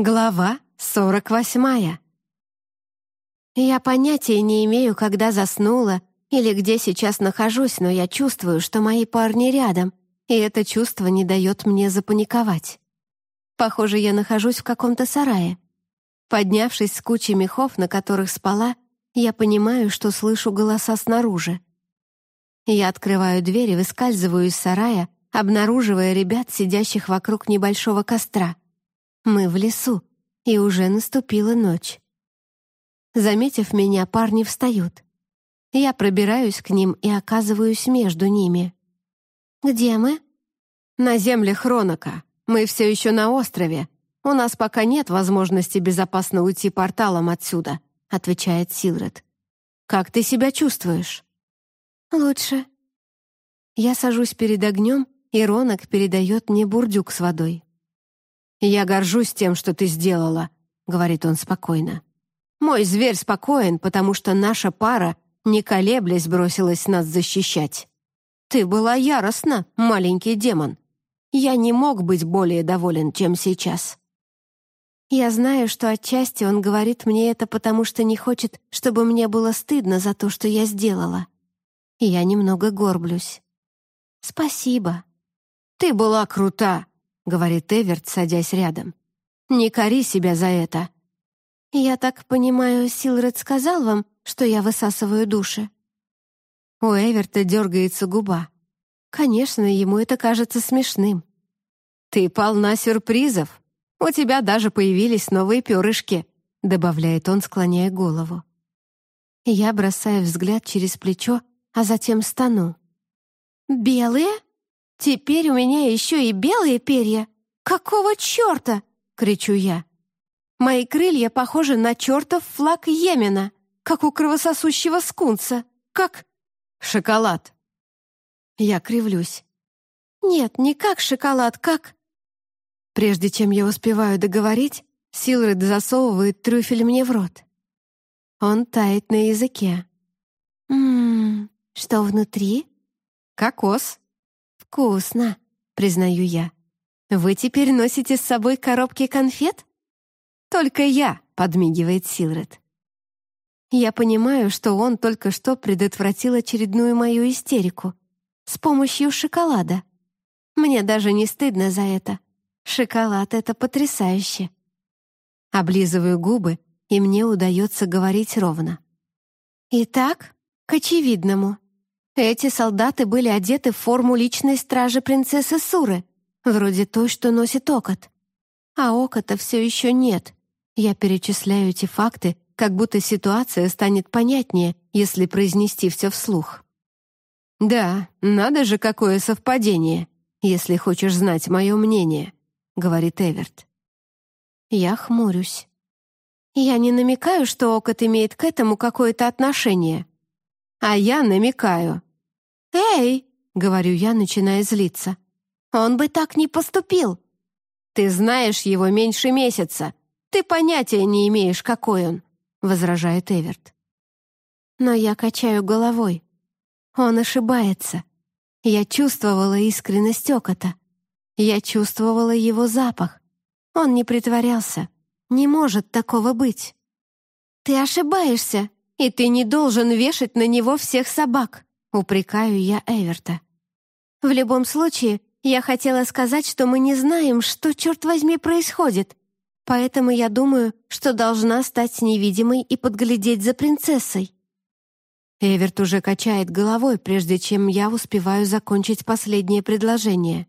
Глава сорок восьмая. Я понятия не имею, когда заснула или где сейчас нахожусь, но я чувствую, что мои парни рядом, и это чувство не дает мне запаниковать. Похоже, я нахожусь в каком-то сарае. Поднявшись с кучи мехов, на которых спала, я понимаю, что слышу голоса снаружи. Я открываю дверь и выскальзываю из сарая, обнаруживая ребят, сидящих вокруг небольшого костра — мы в лесу, и уже наступила ночь. Заметив меня, парни встают. Я пробираюсь к ним и оказываюсь между ними. «Где мы?» «На земле Хронока. Мы все еще на острове. У нас пока нет возможности безопасно уйти порталом отсюда», — отвечает Силред. «Как ты себя чувствуешь?» «Лучше». Я сажусь перед огнем, и Ронок передает мне бурдюк с водой. «Я горжусь тем, что ты сделала», — говорит он спокойно. «Мой зверь спокоен, потому что наша пара, не колеблясь, бросилась нас защищать. Ты была яростна, маленький демон. Я не мог быть более доволен, чем сейчас». Я знаю, что отчасти он говорит мне это, потому что не хочет, чтобы мне было стыдно за то, что я сделала. я немного горблюсь. «Спасибо». «Ты была крута», говорит Эверт, садясь рядом. «Не кори себя за это». «Я так понимаю, Силред сказал вам, что я высасываю души?» У Эверта дергается губа. Конечно, ему это кажется смешным. «Ты полна сюрпризов. У тебя даже появились новые перышки», добавляет он, склоняя голову. Я бросаю взгляд через плечо, а затем стану. «Белые?» «Теперь у меня еще и белые перья! Какого черта?» — кричу я. «Мои крылья похожи на чертов флаг Йемена, как у кровососущего скунса, как...» «Шоколад!» Я кривлюсь. «Нет, не как шоколад, как...» Прежде чем я успеваю договорить, Силред засовывает трюфель мне в рот. Он тает на языке. «Ммм, что внутри?» «Кокос», «Вкусно», — признаю я. «Вы теперь носите с собой коробки конфет?» «Только я», — подмигивает Силред. Я понимаю, что он только что предотвратил очередную мою истерику с помощью шоколада. Мне даже не стыдно за это. Шоколад — это потрясающе. Облизываю губы, и мне удается говорить ровно. Итак, к очевидному. Эти солдаты были одеты в форму личной стражи принцессы Суры, вроде той, что носит Окот. А Окота все еще нет. Я перечисляю эти факты, как будто ситуация станет понятнее, если произнести все вслух. «Да, надо же, какое совпадение, если хочешь знать мое мнение», — говорит Эверт. Я хмурюсь. Я не намекаю, что Окот имеет к этому какое-то отношение. А я намекаю. «Эй!» — говорю я, начиная злиться. «Он бы так не поступил!» «Ты знаешь его меньше месяца. Ты понятия не имеешь, какой он», — возражает Эверт. Но я качаю головой. Он ошибается. Я чувствовала искренность окота. Я чувствовала его запах. Он не притворялся. Не может такого быть. «Ты ошибаешься, и ты не должен вешать на него всех собак», Упрекаю я Эверта. В любом случае, я хотела сказать, что мы не знаем, что, черт возьми, происходит. Поэтому я думаю, что должна стать невидимой и подглядеть за принцессой. Эверт уже качает головой, прежде чем я успеваю закончить последнее предложение.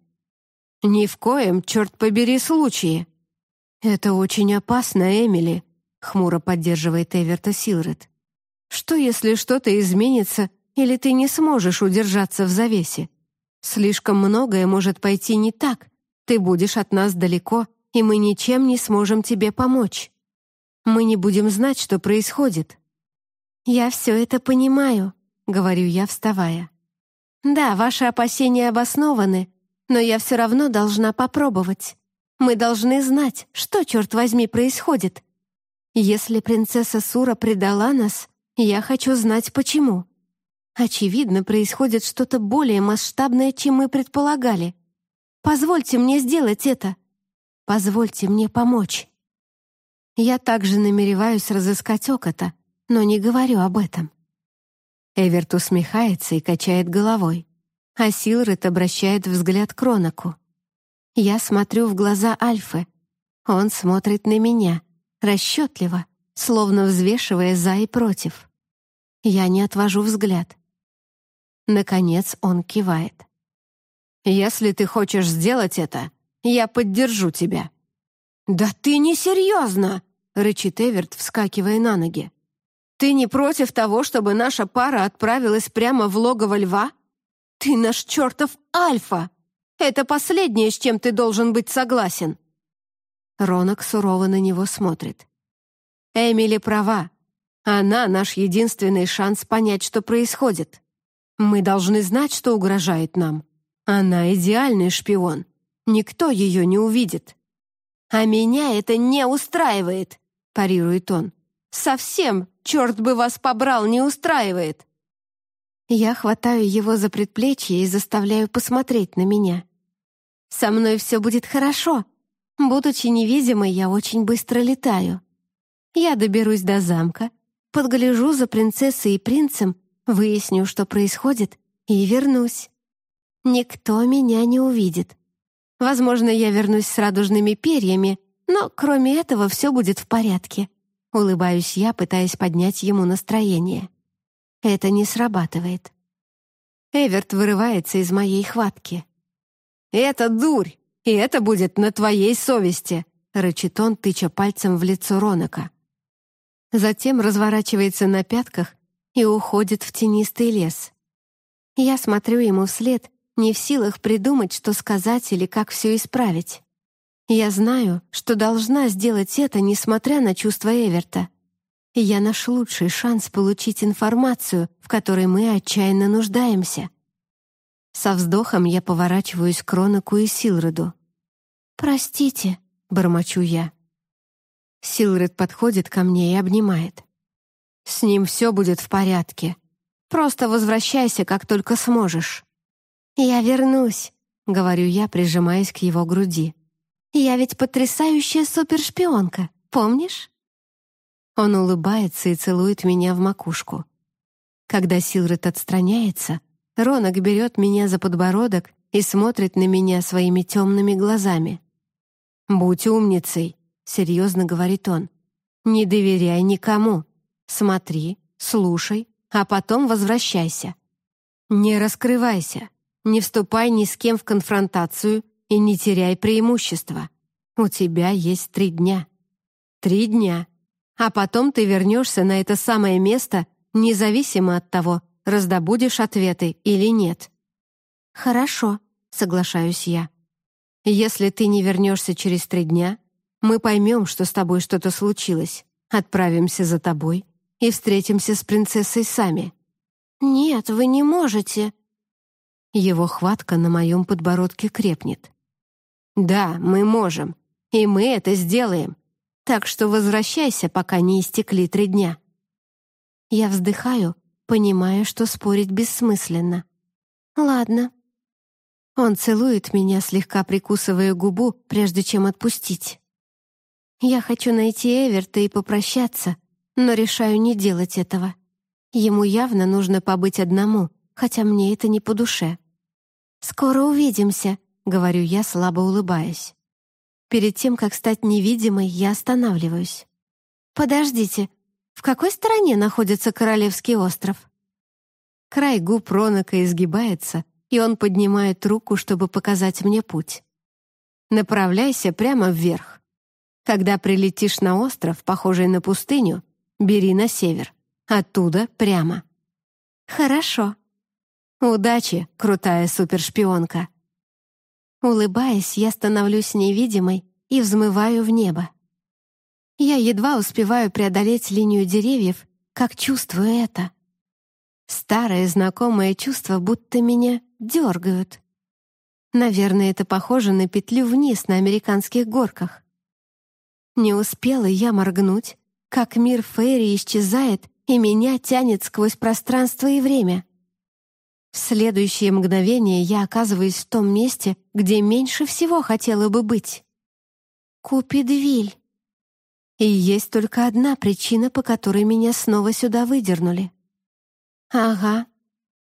«Ни в коем, черт побери, случае!» «Это очень опасно, Эмили», — хмуро поддерживает Эверта Силред. «Что, если что-то изменится, или ты не сможешь удержаться в завесе? Слишком многое может пойти не так. Ты будешь от нас далеко, и мы ничем не сможем тебе помочь. Мы не будем знать, что происходит». «Я все это понимаю», — говорю я, вставая. «Да, ваши опасения обоснованы, но я все равно должна попробовать. Мы должны знать, что, черт возьми, происходит. Если принцесса Сура предала нас, я хочу знать, почему. Очевидно, происходит что-то более масштабное, чем мы предполагали. Позвольте мне сделать это. Позвольте мне помочь. Я также намереваюсь разыскать окота, но не говорю об этом. Эверт усмехается и качает головой, а Силред обращает взгляд к Ронаку. Я смотрю в глаза Альфы. Он смотрит на меня, расчетливо, словно взвешивая за и против. Я не отвожу взгляд. Наконец он кивает. «Если ты хочешь сделать это, я поддержу тебя». «Да ты не серьезно!» — рычит Эверт, вскакивая на ноги. «Ты не против того, чтобы наша пара отправилась прямо в логово льва? Ты наш чертов альфа! Это последнее, с чем ты должен быть согласен!» Ронок сурово на него смотрит. «Эмили права. Она — наш единственный шанс понять, что происходит. Мы должны знать, что угрожает нам. Она идеальный шпион. Никто ее не увидит. «А меня это не устраивает», — парирует он. «Совсем, черт бы вас побрал, не устраивает». Я хватаю его за предплечье и заставляю посмотреть на меня. «Со мной все будет хорошо. Будучи невидимой, я очень быстро летаю. Я доберусь до замка, подгляжу за принцессой и принцем, выясню, что происходит, и вернусь. Никто меня не увидит. Возможно, я вернусь с радужными перьями, но кроме этого все будет в порядке. Улыбаюсь я, пытаясь поднять ему настроение. Это не срабатывает. Эверт вырывается из моей хватки. «Это дурь, и это будет на твоей совести», — рычит он, тыча пальцем в лицо Ронака. Затем разворачивается на пятках и уходит в тенистый лес. Я смотрю ему вслед не в силах придумать, что сказать или как все исправить. Я знаю, что должна сделать это, несмотря на чувства Эверта. я наш лучший шанс получить информацию, в которой мы отчаянно нуждаемся. Со вздохом я поворачиваюсь к Ронаку и Силреду. «Простите», — бормочу я. Силред подходит ко мне и обнимает. «С ним все будет в порядке. Просто возвращайся, как только сможешь». «Я вернусь», — говорю я, прижимаясь к его груди. «Я ведь потрясающая супершпионка, помнишь?» Он улыбается и целует меня в макушку. Когда Силред отстраняется, Ронок берет меня за подбородок и смотрит на меня своими темными глазами. «Будь умницей», — серьезно говорит он. «Не доверяй никому. Смотри, слушай, а потом возвращайся. Не раскрывайся. Не вступай ни с кем в конфронтацию и не теряй преимущества. У тебя есть три дня. Три дня. А потом ты вернешься на это самое место, независимо от того, раздобудешь ответы или нет. «Хорошо», — соглашаюсь я. «Если ты не вернешься через три дня, мы поймем, что с тобой что-то случилось, отправимся за тобой и встретимся с принцессой сами». «Нет, вы не можете», его хватка на моем подбородке крепнет. «Да, мы можем, и мы это сделаем. Так что возвращайся, пока не истекли три дня». Я вздыхаю, понимая, что спорить бессмысленно. «Ладно». Он целует меня, слегка прикусывая губу, прежде чем отпустить. Я хочу найти Эверта и попрощаться, но решаю не делать этого. Ему явно нужно побыть одному, хотя мне это не по душе. «Скоро увидимся», — говорю я, слабо улыбаясь. Перед тем, как стать невидимой, я останавливаюсь. «Подождите, в какой стороне находится Королевский остров?» Край губ Ронака изгибается, и он поднимает руку, чтобы показать мне путь. «Направляйся прямо вверх. Когда прилетишь на остров, похожий на пустыню, бери на север. Оттуда прямо». «Хорошо», «Удачи, крутая супершпионка!» Улыбаясь, я становлюсь невидимой и взмываю в небо. Я едва успеваю преодолеть линию деревьев, как чувствую это. Старое знакомое чувство, будто меня дергают. Наверное, это похоже на петлю вниз на американских горках. Не успела я моргнуть, как мир Фейри исчезает, и меня тянет сквозь пространство и время. В следующее мгновение я оказываюсь в том месте, где меньше всего хотела бы быть. Купидвиль. И есть только одна причина, по которой меня снова сюда выдернули. Ага,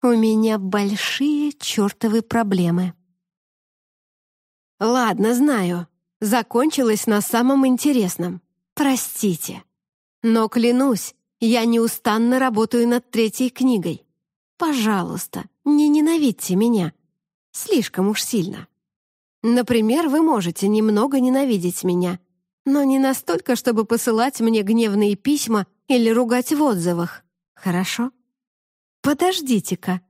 у меня большие чертовы проблемы. Ладно, знаю. Закончилось на самом интересном. Простите. Но клянусь, я неустанно работаю над третьей книгой. Пожалуйста, не ненавидьте меня. Слишком уж сильно. Например, вы можете немного ненавидеть меня, но не настолько, чтобы посылать мне гневные письма или ругать в отзывах. Хорошо? Подождите-ка.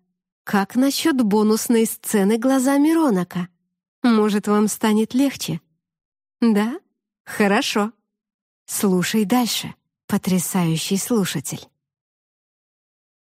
Как насчет бонусной сцены глазами Ронака? Может, вам станет легче? Да? Хорошо. Слушай дальше, потрясающий слушатель.